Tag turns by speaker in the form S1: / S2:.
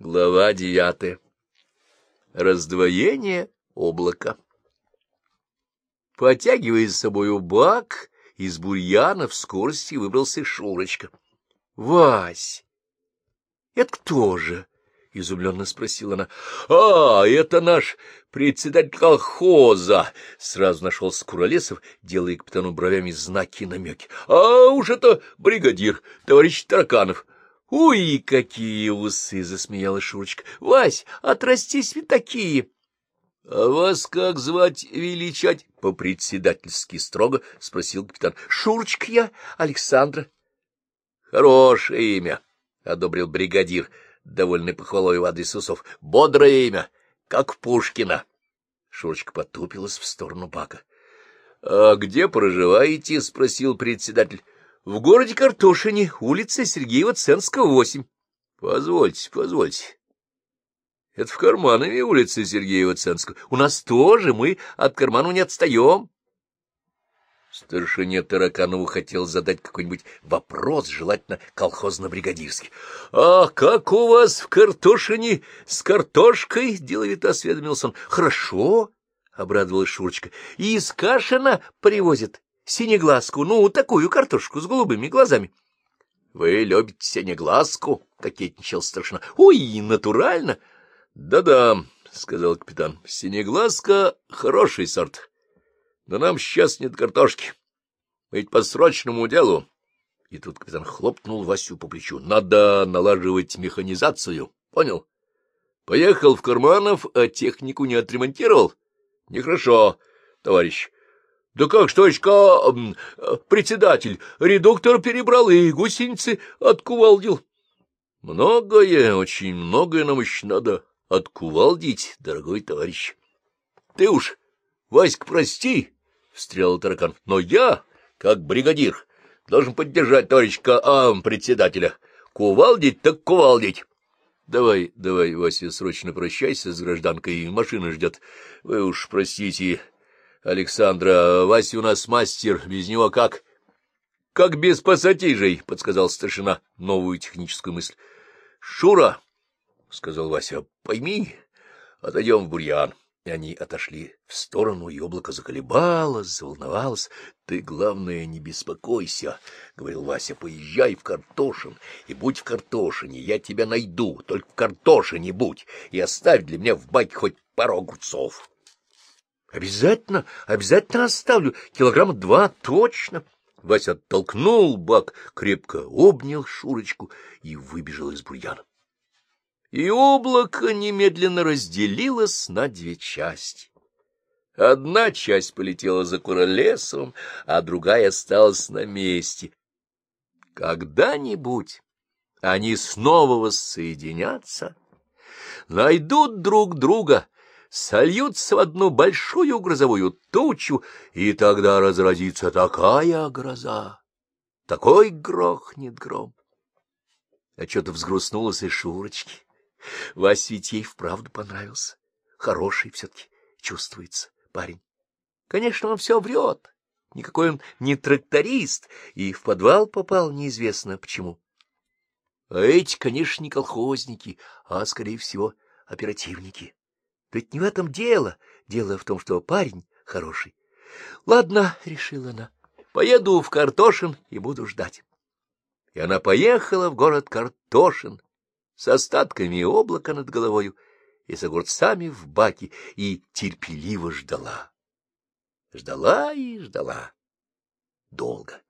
S1: Глава девятая. Раздвоение облака. Потягивая с собою бак, из бурьяна в скорости выбрался Шурочка. — Вась, это кто же? — изумленно спросила она. — А, это наш председатель колхоза! — сразу нашел Скуролесов, делая капитану бровями знаки и намеки. — А уж это бригадир, товарищ Тараканов. —— Уй, какие усы! — засмеялась Шурочка. — Вась, отрастись ведь такие! — А вас как звать величать? — по-председательски строго спросил капитан. — Шурочка я, Александра. — Хорошее имя, — одобрил бригадир, довольный похвалой в адрес усов. — Бодрое имя, как Пушкина. Шурочка потупилась в сторону бака. — А где проживаете? — спросил председатель. В городе Картошине, улица Сергеева-Ценского, 8. Позвольте, позвольте. Это в Карманове улица Сергеева-Ценского. У нас тоже, мы от Карманова не отстаем. Старшине Тараканову хотел задать какой-нибудь вопрос, желательно колхозно-бригадирский. — А как у вас в Картошине с картошкой? — деловито осведомился он. — Хорошо, — обрадовалась Шурочка. — И из Кашина привозят синеглазку, ну, такую картошку с голубыми глазами. — Вы любите синеглазку? — кокетничал старшина. — Ой, натурально! Да — Да-да, — сказал капитан, — синеглазка — хороший сорт. Но нам сейчас нет картошки. Ведь по срочному делу. И тут капитан хлопнул Васю по плечу. Надо налаживать механизацию. Понял? Поехал в Карманов, а технику не отремонтировал. Нехорошо, товарищ. Да как ж, точка, председатель, редуктор перебрал и гусеницы откувалдил. Многое, очень многое нам еще надо откувалдить, дорогой товарищ. Ты уж, Васька, прости, — встрял таракан, — но я, как бригадир, должен поддержать товарища а, председателя. Кувалдить так кувалдить. Давай, давай, Вася, срочно прощайся с гражданкой, машина ждет. Вы уж простите, — Александра, Вася у нас мастер, без него как? — Как без пассатижей, — подсказал старшина новую техническую мысль. — Шура, — сказал Вася, — пойми, отойдем в бурьян. И они отошли в сторону, и облако заколебалось, заволновалось. — Ты, главное, не беспокойся, — говорил Вася, — поезжай в Картошин, и будь в Картошине, я тебя найду, только в Картошине будь, и оставь для меня в баке хоть пару огурцов. — Обязательно, обязательно оставлю. Килограмма два точно. Вася оттолкнул бак, крепко обнял Шурочку и выбежал из бурьяна. И облако немедленно разделилось на две части. Одна часть полетела за Куролесовым, а другая осталась на месте. Когда-нибудь они снова воссоединятся, найдут друг друга — сольются в одну большую грозовую тучу, и тогда разразится такая гроза, такой грохнет гром. А что-то взгрустнулось и Шурочки. Вась ведь ей вправду понравился. Хороший все-таки чувствуется парень. Конечно, он все врет. Никакой он не тракторист, и в подвал попал неизвестно почему. А эти, конечно, не колхозники, а, скорее всего, оперативники. Ведь не в этом дело. Дело в том, что парень хороший. — Ладно, — решила она, — поеду в Картошин и буду ждать. И она поехала в город Картошин с остатками облака над головою и с огурцами в баке, и терпеливо ждала. Ждала и ждала. Долго.